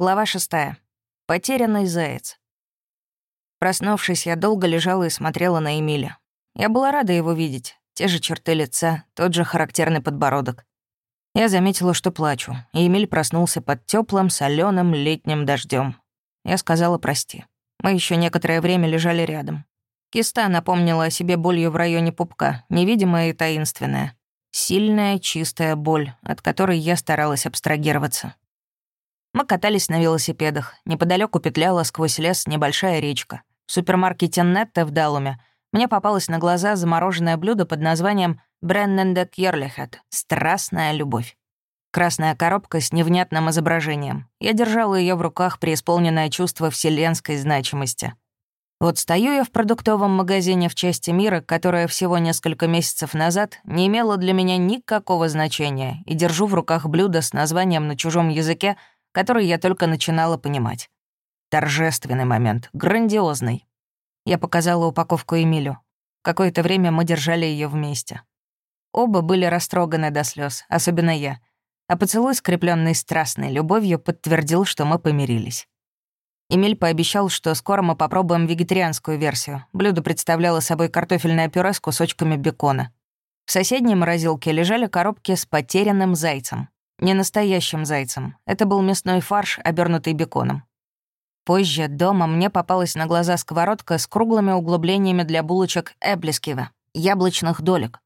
Глава шестая. Потерянный заяц. Проснувшись, я долго лежала и смотрела на Эмиля. Я была рада его видеть. Те же черты лица, тот же характерный подбородок. Я заметила, что плачу, и Эмиль проснулся под теплым, соленым летним дождем. Я сказала «прости». Мы еще некоторое время лежали рядом. Киста напомнила о себе болью в районе пупка, невидимая и таинственная. Сильная, чистая боль, от которой я старалась абстрагироваться. Мы катались на велосипедах. Неподалеку петляла сквозь лес небольшая речка. В супермаркете Нетте в Далуме мне попалось на глаза замороженное блюдо под названием «Бренненде Кьерлихет» — «Страстная любовь». Красная коробка с невнятным изображением. Я держала ее в руках, преисполненное чувство вселенской значимости. Вот стою я в продуктовом магазине в части мира, которая всего несколько месяцев назад не имела для меня никакого значения, и держу в руках блюдо с названием на чужом языке, который я только начинала понимать. Торжественный момент, грандиозный. Я показала упаковку Эмилю. Какое-то время мы держали ее вместе. Оба были растроганы до слез, особенно я. А поцелуй, скрепленный страстной любовью, подтвердил, что мы помирились. Эмиль пообещал, что скоро мы попробуем вегетарианскую версию. Блюдо представляло собой картофельное пюре с кусочками бекона. В соседней морозилке лежали коробки с потерянным зайцем. Не настоящим зайцем. Это был мясной фарш, обернутый беконом. Позже дома мне попалась на глаза сковородка с круглыми углублениями для булочек Эблискива, яблочных долек.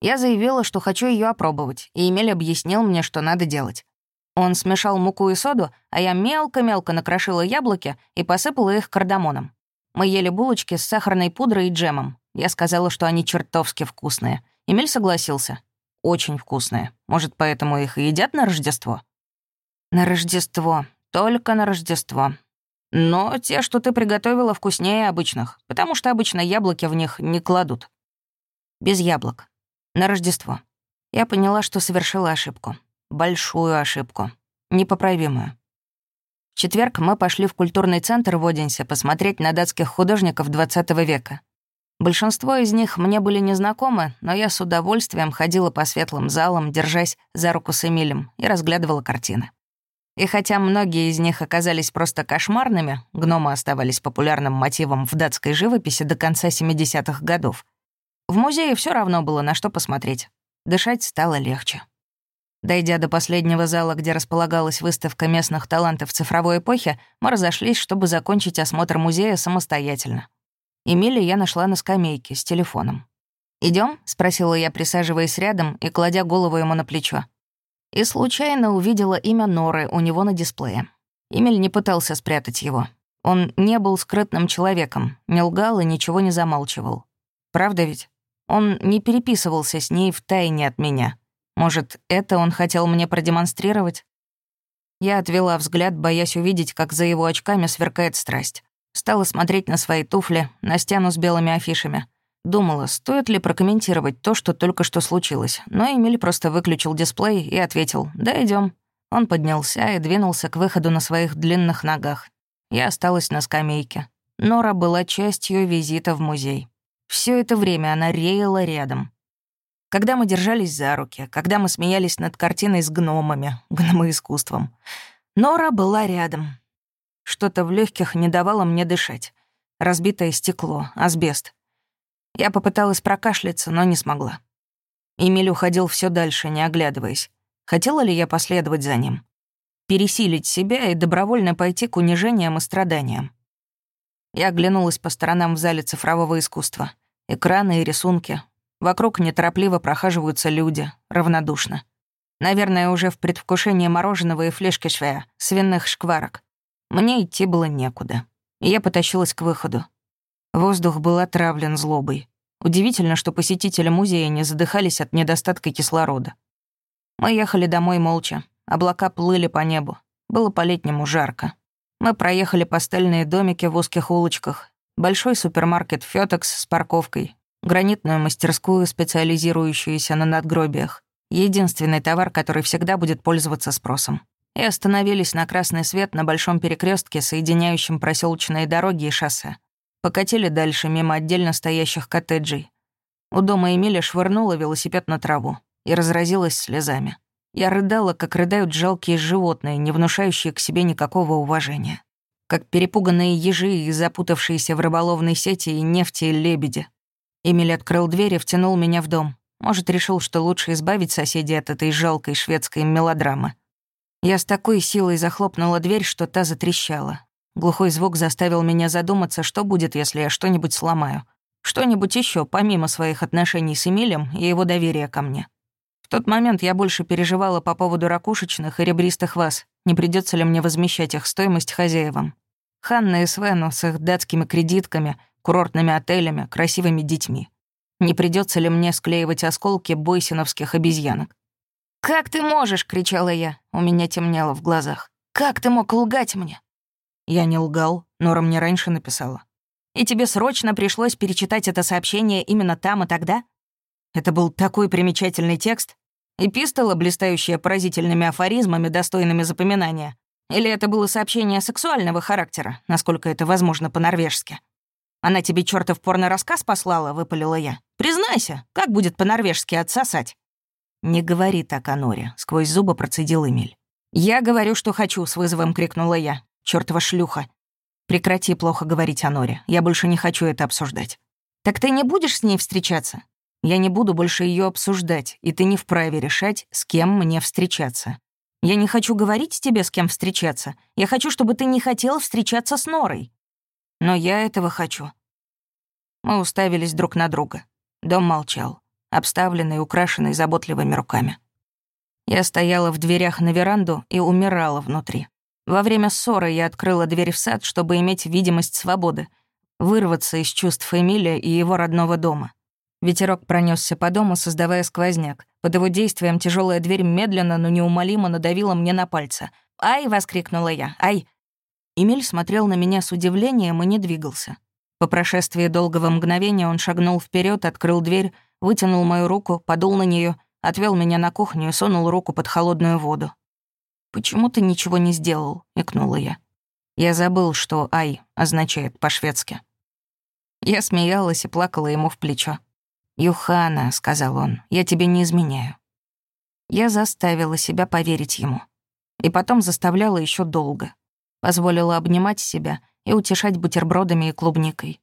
Я заявила, что хочу ее опробовать, и Эмиль объяснил мне, что надо делать. Он смешал муку и соду, а я мелко-мелко накрошила яблоки и посыпала их кардамоном. Мы ели булочки с сахарной пудрой и джемом. Я сказала, что они чертовски вкусные. Эмиль согласился. Очень вкусные. Может, поэтому их и едят на Рождество? На Рождество. Только на Рождество. Но те, что ты приготовила, вкуснее обычных, потому что обычно яблоки в них не кладут. Без яблок. На Рождество. Я поняла, что совершила ошибку. Большую ошибку. Непоправимую. В четверг мы пошли в культурный центр в Одинсе посмотреть на датских художников XX века. Большинство из них мне были незнакомы, но я с удовольствием ходила по светлым залам, держась за руку с Эмилем, и разглядывала картины. И хотя многие из них оказались просто кошмарными, гномы оставались популярным мотивом в датской живописи до конца 70-х годов, в музее все равно было на что посмотреть. Дышать стало легче. Дойдя до последнего зала, где располагалась выставка местных талантов цифровой эпохи, мы разошлись, чтобы закончить осмотр музея самостоятельно. Эмили я нашла на скамейке с телефоном. Идем? спросила я, присаживаясь рядом и кладя голову ему на плечо. И случайно увидела имя Норы у него на дисплее. Эмиль не пытался спрятать его. Он не был скрытным человеком, не лгал и ничего не замалчивал. Правда ведь? Он не переписывался с ней в тайне от меня. Может, это он хотел мне продемонстрировать? Я отвела взгляд, боясь увидеть, как за его очками сверкает страсть. Стала смотреть на свои туфли, на стену с белыми афишами. Думала, стоит ли прокомментировать то, что только что случилось, но Эмиль просто выключил дисплей и ответил «Да, идем. Он поднялся и двинулся к выходу на своих длинных ногах. Я осталась на скамейке. Нора была частью визита в музей. Все это время она реяла рядом. Когда мы держались за руки, когда мы смеялись над картиной с гномами, гномоискусством. Нора была рядом, что-то в легких не давало мне дышать. Разбитое стекло, асбест. Я попыталась прокашляться, но не смогла. Эмиль уходил все дальше, не оглядываясь. Хотела ли я последовать за ним? Пересилить себя и добровольно пойти к унижениям и страданиям. Я оглянулась по сторонам в зале цифрового искусства. Экраны и рисунки. Вокруг неторопливо прохаживаются люди, равнодушно. Наверное, уже в предвкушении мороженого и флешки швея, свиных шкварок. Мне идти было некуда. Я потащилась к выходу. Воздух был отравлен злобой. Удивительно, что посетители музея не задыхались от недостатка кислорода. Мы ехали домой молча. Облака плыли по небу. Было по-летнему жарко. Мы проехали пастельные домики в узких улочках, большой супермаркет «Фётекс» с парковкой, гранитную мастерскую, специализирующуюся на надгробиях. Единственный товар, который всегда будет пользоваться спросом и остановились на красный свет на большом перекрестке, соединяющем проселочные дороги и шоссе. Покатили дальше, мимо отдельно стоящих коттеджей. У дома Эмиля швырнула велосипед на траву и разразилась слезами. Я рыдала, как рыдают жалкие животные, не внушающие к себе никакого уважения. Как перепуганные ежи и запутавшиеся в рыболовной сети и нефти лебеди. Эмиль открыл дверь и втянул меня в дом. Может, решил, что лучше избавить соседей от этой жалкой шведской мелодрамы. Я с такой силой захлопнула дверь, что та затрещала. Глухой звук заставил меня задуматься, что будет, если я что-нибудь сломаю. Что-нибудь еще, помимо своих отношений с Эмилем и его доверия ко мне. В тот момент я больше переживала по поводу ракушечных и ребристых ваз, не придется ли мне возмещать их стоимость хозяевам. Ханна и Свену с их датскими кредитками, курортными отелями, красивыми детьми. Не придется ли мне склеивать осколки бойсиновских обезьянок? «Как ты можешь?» — кричала я. У меня темнело в глазах. «Как ты мог лгать мне?» Я не лгал, Нора мне раньше написала. «И тебе срочно пришлось перечитать это сообщение именно там и тогда?» Это был такой примечательный текст. Эпистола, блистающая поразительными афоризмами, достойными запоминания. Или это было сообщение сексуального характера, насколько это возможно по-норвежски. «Она тебе чертов порно-рассказ послала?» — выпалила я. «Признайся, как будет по-норвежски отсосать?» «Не говори так о Норе», — сквозь зубы процедил Эмиль. «Я говорю, что хочу», — с вызовом крикнула я. «Чёртова шлюха». «Прекрати плохо говорить о Норе. Я больше не хочу это обсуждать». «Так ты не будешь с ней встречаться?» Я не буду больше ее обсуждать, и ты не вправе решать, с кем мне встречаться. Я не хочу говорить тебе, с кем встречаться. Я хочу, чтобы ты не хотел встречаться с Норой. Но я этого хочу». Мы уставились друг на друга. Дом молчал, обставленный, украшенный заботливыми руками. Я стояла в дверях на веранду и умирала внутри. Во время ссоры я открыла дверь в сад, чтобы иметь видимость свободы, вырваться из чувств Эмилия и его родного дома. Ветерок пронесся по дому, создавая сквозняк. Под его действием тяжелая дверь медленно, но неумолимо надавила мне на пальцы. «Ай!» — воскликнула я. «Ай!» Эмиль смотрел на меня с удивлением и не двигался. По прошествии долгого мгновения он шагнул вперед, открыл дверь, вытянул мою руку, подул на нее, отвел меня на кухню и сунул руку под холодную воду. «Почему ты ничего не сделал?» — икнула я. Я забыл, что «ай» означает по-шведски. Я смеялась и плакала ему в плечо. «Юхана», — сказал он, — «я тебе не изменяю». Я заставила себя поверить ему. И потом заставляла еще долго. Позволила обнимать себя и утешать бутербродами и клубникой.